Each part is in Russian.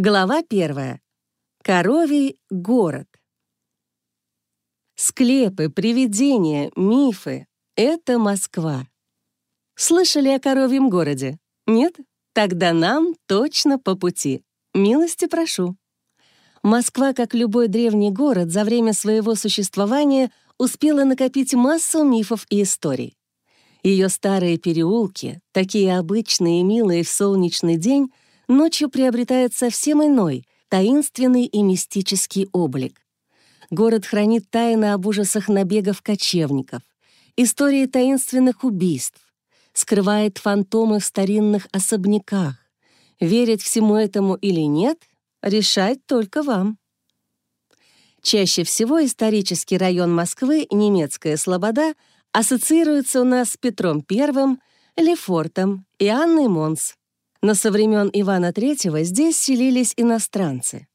Глава первая. Коровий город. Склепы, привидения, мифы — это Москва. Слышали о коровьем городе? Нет? Тогда нам точно по пути. Милости прошу. Москва, как любой древний город, за время своего существования успела накопить массу мифов и историй. Ее старые переулки, такие обычные и милые в солнечный день, ночью приобретают совсем иной, таинственный и мистический облик. Город хранит тайны об ужасах набегов кочевников, истории таинственных убийств, скрывает фантомы в старинных особняках. Верить всему этому или нет, решать только вам. Чаще всего исторический район Москвы, немецкая Слобода, ассоциируется у нас с Петром I, Лефортом и Анной Монс. Но со времен Ивана III здесь селились иностранцы.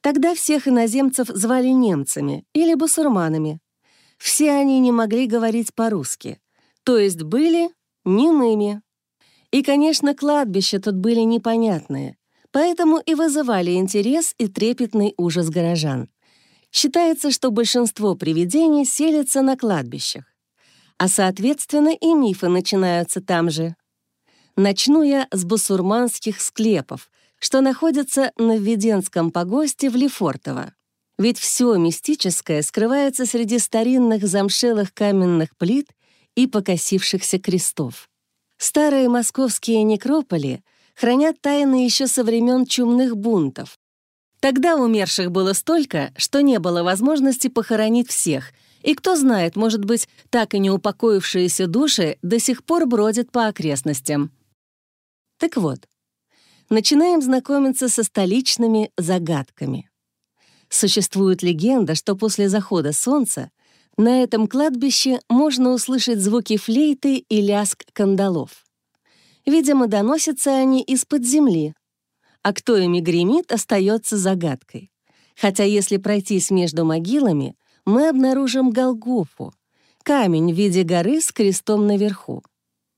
Тогда всех иноземцев звали немцами или бусурманами. Все они не могли говорить по-русски, то есть были немыми. И, конечно, кладбища тут были непонятные, поэтому и вызывали интерес и трепетный ужас горожан. Считается, что большинство привидений селятся на кладбищах, а, соответственно, и мифы начинаются там же. Начну я с бусурманских склепов, что находятся на Введенском погосте в Лефортово. Ведь все мистическое скрывается среди старинных замшелых каменных плит и покосившихся крестов. Старые московские некрополи хранят тайны еще со времен чумных бунтов. Тогда умерших было столько, что не было возможности похоронить всех, и кто знает, может быть, так и не упокоившиеся души до сих пор бродят по окрестностям. Так вот, начинаем знакомиться со столичными загадками. Существует легенда, что после захода солнца на этом кладбище можно услышать звуки флейты и лязг кандалов. Видимо, доносятся они из-под земли, а кто ими гремит, остается загадкой. Хотя если пройтись между могилами, мы обнаружим Голгофу — камень в виде горы с крестом наверху.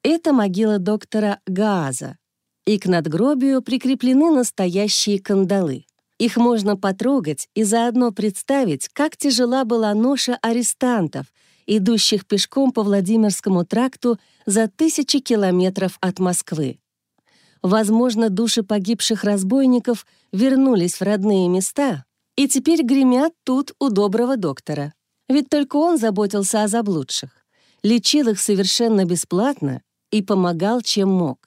Это могила доктора Гааза, и к надгробию прикреплены настоящие кандалы. Их можно потрогать и заодно представить, как тяжела была ноша арестантов, идущих пешком по Владимирскому тракту за тысячи километров от Москвы. Возможно, души погибших разбойников вернулись в родные места и теперь гремят тут у доброго доктора. Ведь только он заботился о заблудших, лечил их совершенно бесплатно и помогал, чем мог.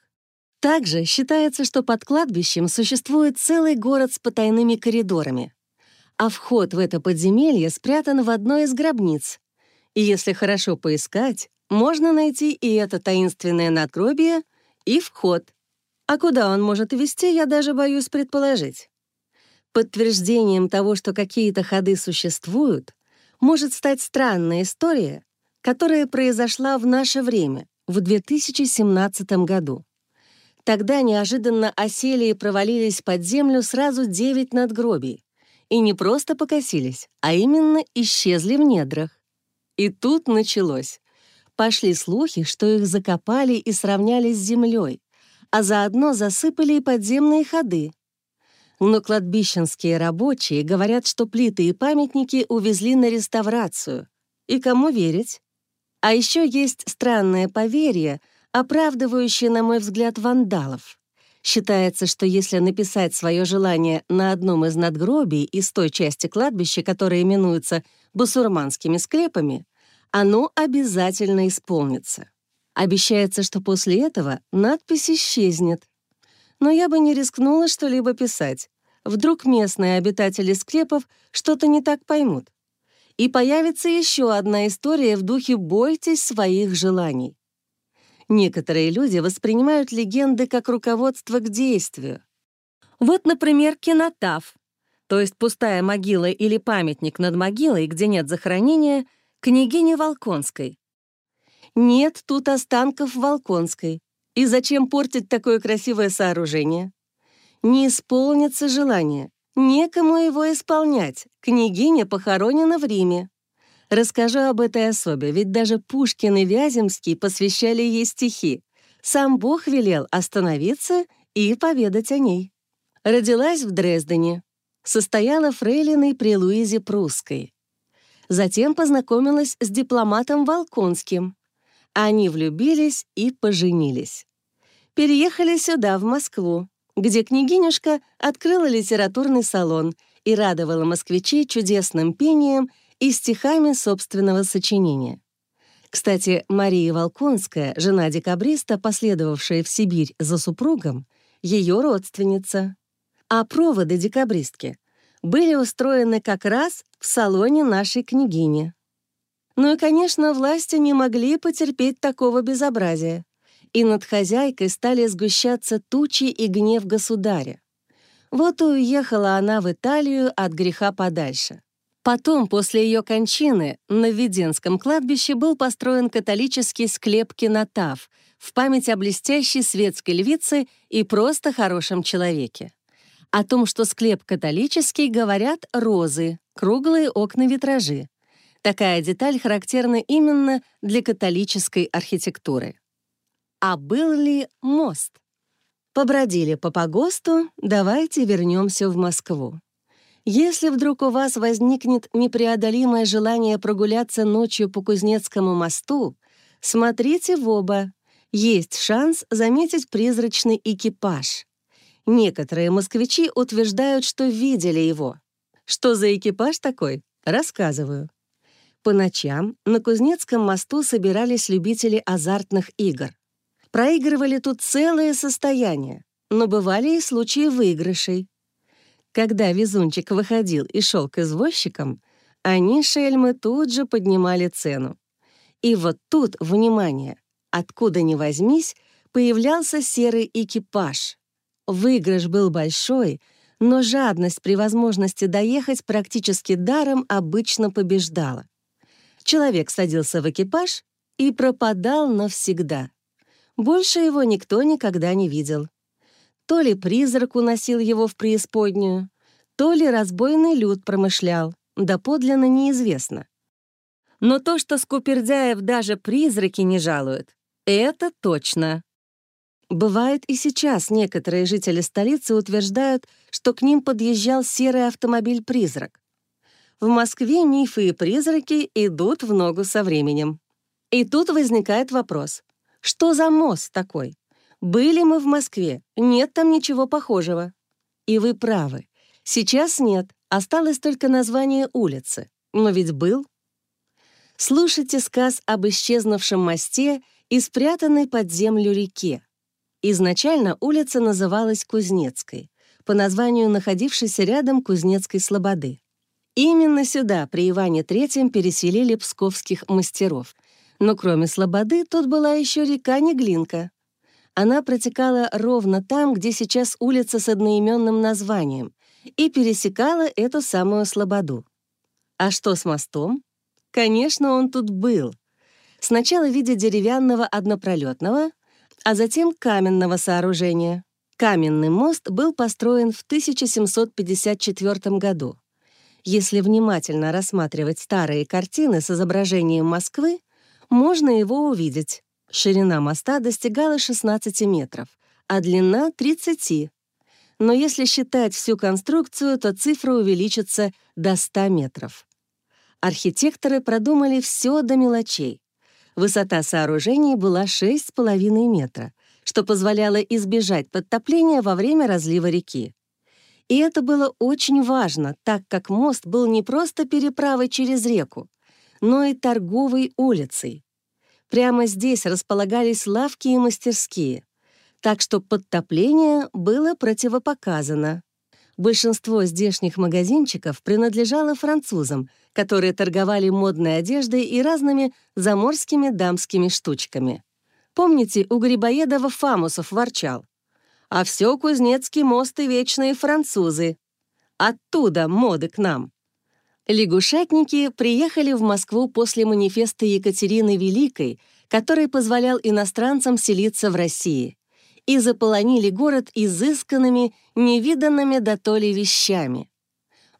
Также считается, что под кладбищем существует целый город с потайными коридорами, а вход в это подземелье спрятан в одной из гробниц. И если хорошо поискать, можно найти и это таинственное надгробие, и вход. А куда он может вести, я даже боюсь предположить. Подтверждением того, что какие-то ходы существуют, может стать странная история, которая произошла в наше время, в 2017 году. Тогда неожиданно осели и провалились под землю сразу девять надгробий. И не просто покосились, а именно исчезли в недрах. И тут началось. Пошли слухи, что их закопали и сравняли с землей, а заодно засыпали и подземные ходы. Но кладбищенские рабочие говорят, что плиты и памятники увезли на реставрацию. И кому верить? А еще есть странное поверье, оправдывающие, на мой взгляд, вандалов. Считается, что если написать свое желание на одном из надгробий из той части кладбища, которая именуется бусурманскими склепами, оно обязательно исполнится. Обещается, что после этого надпись исчезнет. Но я бы не рискнула что-либо писать. Вдруг местные обитатели склепов что-то не так поймут. И появится еще одна история в духе «бойтесь своих желаний». Некоторые люди воспринимают легенды как руководство к действию. Вот, например, кинотав, то есть пустая могила или памятник над могилой, где нет захоронения, княгини Волконской. Нет тут останков Волконской. И зачем портить такое красивое сооружение? Не исполнится желание. Некому его исполнять. Княгиня похоронена в Риме. Расскажу об этой особе, ведь даже Пушкин и Вяземский посвящали ей стихи. Сам Бог велел остановиться и поведать о ней. Родилась в Дрездене. Состояла фрейлиной при Луизе Прусской. Затем познакомилась с дипломатом Волконским. Они влюбились и поженились. Переехали сюда, в Москву, где княгинюшка открыла литературный салон и радовала москвичей чудесным пением и стихами собственного сочинения. Кстати, Мария Волконская, жена декабриста, последовавшая в Сибирь за супругом, ее родственница. А проводы декабристки были устроены как раз в салоне нашей княгини. Ну и, конечно, власти не могли потерпеть такого безобразия, и над хозяйкой стали сгущаться тучи и гнев государя. Вот и уехала она в Италию от греха подальше. Потом, после ее кончины, на Введенском кладбище был построен католический склеп «Кинотав» в память о блестящей светской львице и просто хорошем человеке. О том, что склеп католический, говорят розы, круглые окна-витражи. Такая деталь характерна именно для католической архитектуры. А был ли мост? Побродили по погосту, давайте вернемся в Москву. Если вдруг у вас возникнет непреодолимое желание прогуляться ночью по Кузнецкому мосту, смотрите в оба. Есть шанс заметить призрачный экипаж. Некоторые москвичи утверждают, что видели его. Что за экипаж такой? Рассказываю. По ночам на Кузнецком мосту собирались любители азартных игр. Проигрывали тут целое состояние, но бывали и случаи выигрышей. Когда везунчик выходил и шел к извозчикам, они, шельмы, тут же поднимали цену. И вот тут, внимание, откуда ни возьмись, появлялся серый экипаж. Выигрыш был большой, но жадность при возможности доехать практически даром обычно побеждала. Человек садился в экипаж и пропадал навсегда. Больше его никто никогда не видел. То ли призрак уносил его в преисподнюю, то ли разбойный люд промышлял, да подлинно неизвестно. Но то, что Скупердяев даже призраки не жалуют, это точно. Бывает и сейчас некоторые жители столицы утверждают, что к ним подъезжал серый автомобиль-призрак. В Москве мифы и призраки идут в ногу со временем. И тут возникает вопрос, что за мост такой? Были мы в Москве, нет там ничего похожего. И вы правы. Сейчас нет, осталось только название улицы. Но ведь был. Слушайте сказ об исчезнувшем мосте и спрятанной под землю реке. Изначально улица называлась Кузнецкой, по названию находившейся рядом Кузнецкой слободы. Именно сюда при Иване III переселили псковских мастеров. Но кроме слободы тут была еще река Неглинка, она протекала ровно там, где сейчас улица с одноименным названием, и пересекала эту самую слободу. А что с мостом? Конечно, он тут был. Сначала в виде деревянного однопролетного, а затем каменного сооружения. Каменный мост был построен в 1754 году. Если внимательно рассматривать старые картины с изображением Москвы, можно его увидеть. Ширина моста достигала 16 метров, а длина — 30. Но если считать всю конструкцию, то цифра увеличится до 100 метров. Архитекторы продумали все до мелочей. Высота сооружений была 6,5 метра, что позволяло избежать подтопления во время разлива реки. И это было очень важно, так как мост был не просто переправой через реку, но и торговой улицей. Прямо здесь располагались лавки и мастерские, так что подтопление было противопоказано. Большинство здешних магазинчиков принадлежало французам, которые торговали модной одеждой и разными заморскими дамскими штучками. Помните, у Грибоедова Фамусов ворчал. «А все Кузнецкий мост и вечные французы. Оттуда моды к нам». Лягушатники приехали в Москву после манифеста Екатерины Великой, который позволял иностранцам селиться в России, и заполонили город изысканными, невиданными до толи вещами.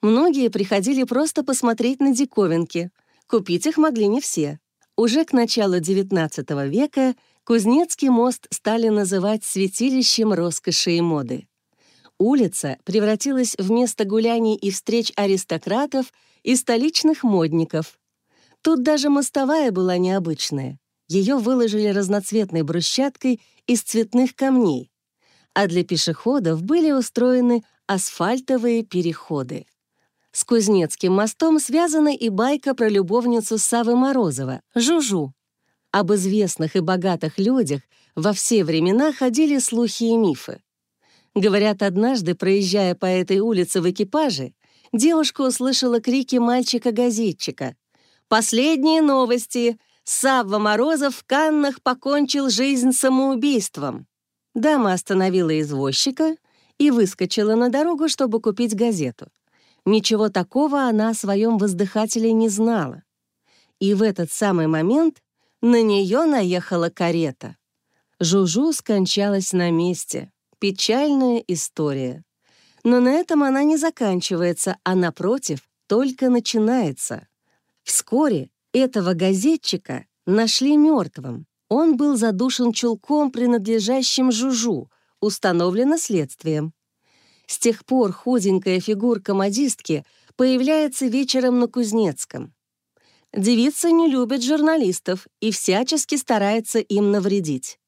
Многие приходили просто посмотреть на диковинки, купить их могли не все. Уже к началу XIX века Кузнецкий мост стали называть святилищем роскоши и моды. Улица превратилась в место гуляний и встреч аристократов и столичных модников. Тут даже мостовая была необычная. Ее выложили разноцветной брусчаткой из цветных камней, а для пешеходов были устроены асфальтовые переходы. С Кузнецким мостом связана и байка про любовницу Савы Морозова, Жужу. Об известных и богатых людях во все времена ходили слухи и мифы. Говорят, однажды, проезжая по этой улице в экипаже, девушка услышала крики мальчика-газетчика. «Последние новости! Савва Морозов в Каннах покончил жизнь самоубийством!» Дама остановила извозчика и выскочила на дорогу, чтобы купить газету. Ничего такого она о своем воздыхателе не знала. И в этот самый момент на нее наехала карета. Жужу скончалась на месте. Печальная история. Но на этом она не заканчивается, а, напротив, только начинается. Вскоре этого газетчика нашли мертвым. Он был задушен чулком, принадлежащим Жужу, установлено следствием. С тех пор худенькая фигурка модистки появляется вечером на Кузнецком. Девица не любит журналистов и всячески старается им навредить.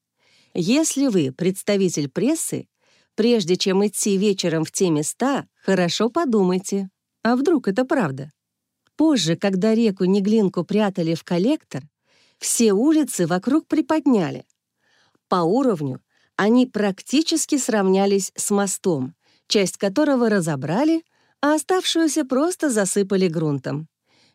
Если вы представитель прессы, прежде чем идти вечером в те места, хорошо подумайте, а вдруг это правда? Позже, когда реку Неглинку прятали в коллектор, все улицы вокруг приподняли. По уровню они практически сравнялись с мостом, часть которого разобрали, а оставшуюся просто засыпали грунтом.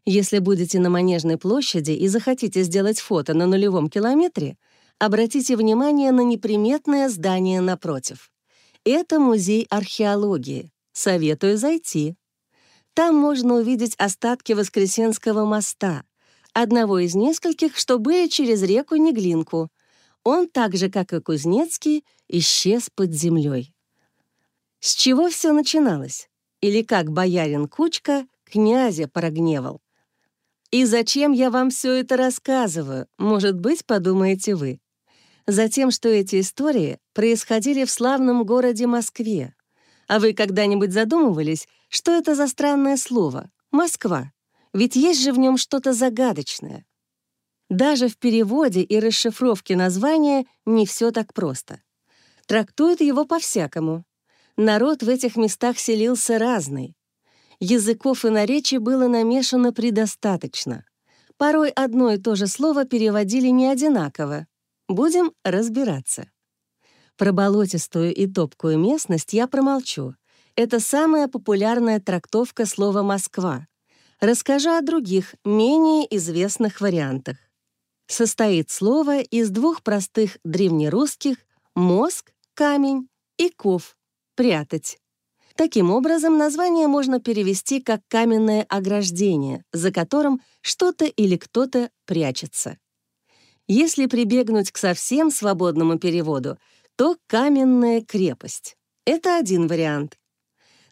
Если будете на Манежной площади и захотите сделать фото на нулевом километре, обратите внимание на неприметное здание напротив. Это музей археологии. Советую зайти. Там можно увидеть остатки Воскресенского моста, одного из нескольких, что были через реку Неглинку. Он, так же, как и Кузнецкий, исчез под землей. С чего все начиналось? Или как боярин Кучка князя прогневал? И зачем я вам все это рассказываю, может быть, подумаете вы? Затем, что эти истории происходили в славном городе Москве. А вы когда-нибудь задумывались, что это за странное слово «Москва»? Ведь есть же в нем что-то загадочное. Даже в переводе и расшифровке названия не все так просто. Трактуют его по-всякому. Народ в этих местах селился разный. Языков и наречий было намешано предостаточно. Порой одно и то же слово переводили не одинаково. Будем разбираться. Про болотистую и топкую местность я промолчу. Это самая популярная трактовка слова «Москва». Расскажу о других, менее известных вариантах. Состоит слово из двух простых древнерусских «мозг», «камень» и «ков», прятать. Таким образом, название можно перевести как «каменное ограждение», за которым что-то или кто-то прячется. Если прибегнуть к совсем свободному переводу, то «каменная крепость». Это один вариант.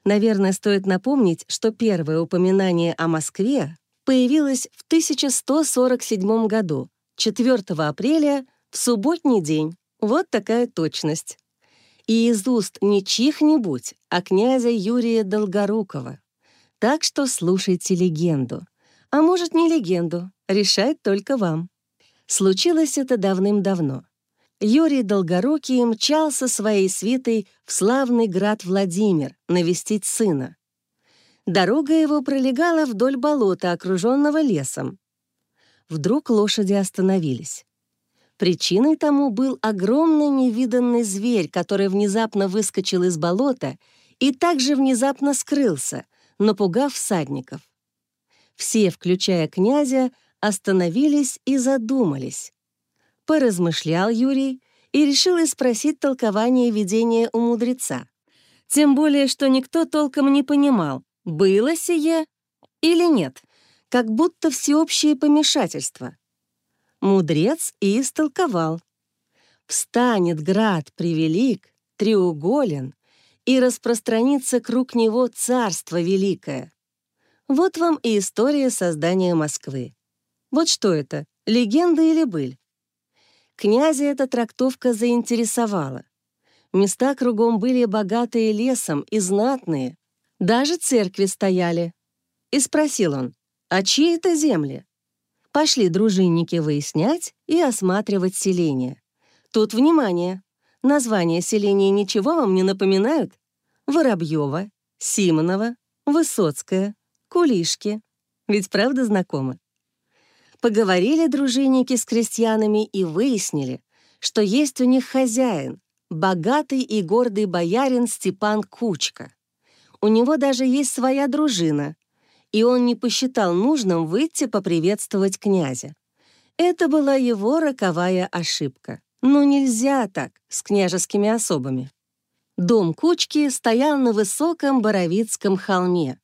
Наверное, стоит напомнить, что первое упоминание о Москве появилось в 1147 году, 4 апреля, в субботний день. Вот такая точность и из уст не чьих-нибудь, а князя Юрия Долгорукова. Так что слушайте легенду. А может, не легенду, решать только вам. Случилось это давным-давно. Юрий Долгорукий мчался своей свитой в славный град Владимир навестить сына. Дорога его пролегала вдоль болота, окруженного лесом. Вдруг лошади остановились. Причиной тому был огромный невиданный зверь, который внезапно выскочил из болота и также внезапно скрылся, напугав всадников. Все, включая князя, остановились и задумались. Поразмышлял Юрий и решил спросить толкование видения у мудреца. Тем более, что никто толком не понимал, было сие или нет, как будто всеобщее помешательство — мудрец и истолковал. «Встанет град превелик, треуголен, и распространится круг него царство великое». Вот вам и история создания Москвы. Вот что это, легенда или быль? Князя эта трактовка заинтересовала. Места кругом были богатые лесом и знатные. Даже церкви стояли. И спросил он, а чьи это земли? Пошли дружинники выяснять и осматривать селение. Тут внимание! Названия селения ничего вам не напоминают? Воробьева, Симонова, Высоцкая, Кулишки. Ведь правда знакомы? Поговорили дружинники с крестьянами и выяснили, что есть у них хозяин, богатый и гордый боярин Степан Кучка. У него даже есть своя дружина, и он не посчитал нужным выйти поприветствовать князя. Это была его роковая ошибка. Но нельзя так с княжескими особами. Дом Кучки стоял на высоком Боровицком холме.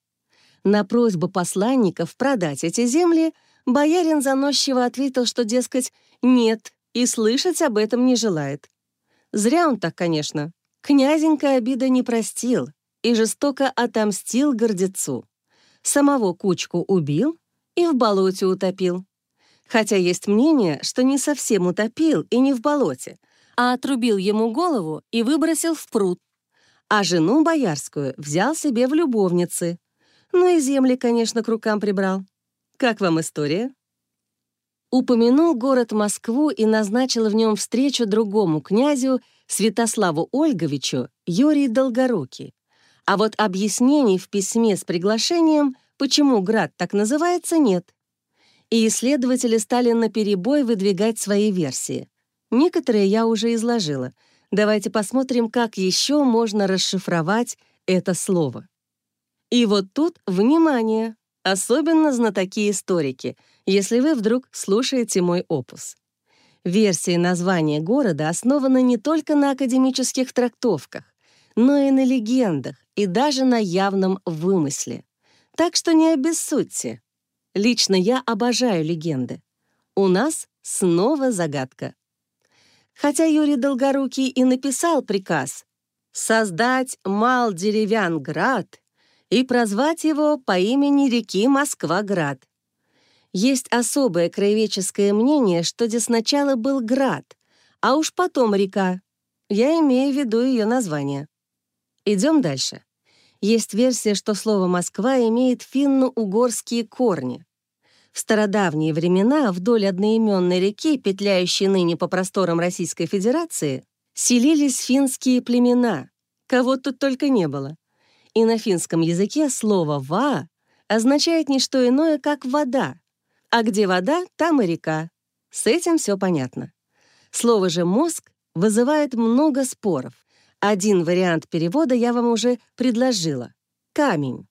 На просьбу посланников продать эти земли боярин заносчиво ответил, что, дескать, нет, и слышать об этом не желает. Зря он так, конечно. Князенька обида не простил и жестоко отомстил гордецу. Самого кучку убил и в болоте утопил. Хотя есть мнение, что не совсем утопил и не в болоте, а отрубил ему голову и выбросил в пруд. А жену боярскую взял себе в любовницы. Ну и земли, конечно, к рукам прибрал. Как вам история? Упомянул город Москву и назначил в нем встречу другому князю, Святославу Ольговичу, Юрий Долгорукий. А вот объяснений в письме с приглашением, почему град так называется, нет. И исследователи стали наперебой выдвигать свои версии. Некоторые я уже изложила. Давайте посмотрим, как еще можно расшифровать это слово. И вот тут, внимание, особенно знатоки-историки, если вы вдруг слушаете мой опус. Версии названия города основаны не только на академических трактовках, но и на легендах, и даже на явном вымысле. Так что не обессудьте. Лично я обожаю легенды. У нас снова загадка. Хотя Юрий Долгорукий и написал приказ создать мал деревян-град и прозвать его по имени реки Москва-град. Есть особое краеведческое мнение, что здесь сначала был град, а уж потом река. Я имею в виду ее название. Идем дальше. Есть версия, что слово «Москва» имеет финно-угорские корни. В стародавние времена вдоль одноименной реки, петляющей ныне по просторам Российской Федерации, селились финские племена, кого тут только не было. И на финском языке слово «ва» означает не что иное, как «вода». А где вода, там и река. С этим все понятно. Слово же «мозг» вызывает много споров. Один вариант перевода я вам уже предложила — камень.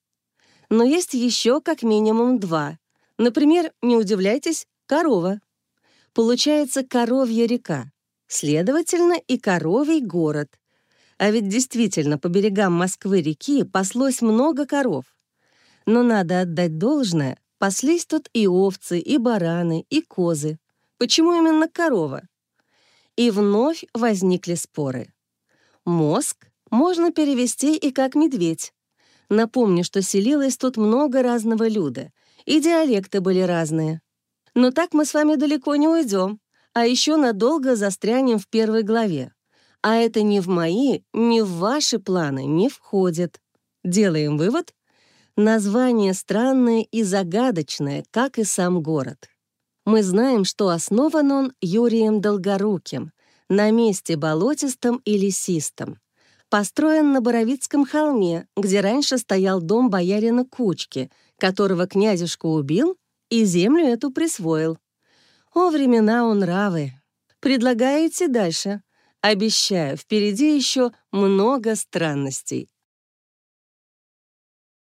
Но есть еще как минимум два. Например, не удивляйтесь, корова. Получается коровья река. Следовательно, и коровий город. А ведь действительно по берегам Москвы-реки паслось много коров. Но надо отдать должное, паслись тут и овцы, и бараны, и козы. Почему именно корова? И вновь возникли споры. Мозг можно перевести и как медведь. Напомню, что селилось тут много разного люда, и диалекты были разные. Но так мы с вами далеко не уйдем, а еще надолго застрянем в первой главе. А это ни в мои, ни в ваши планы не входит. Делаем вывод? Название странное и загадочное, как и сам город. Мы знаем, что основан он Юрием Долгоруким, на месте болотистом и лесистом. Построен на Боровицком холме, где раньше стоял дом боярина Кучки, которого князюшка убил и землю эту присвоил. О, времена он равы. Предлагаю идти дальше. Обещаю, впереди еще много странностей.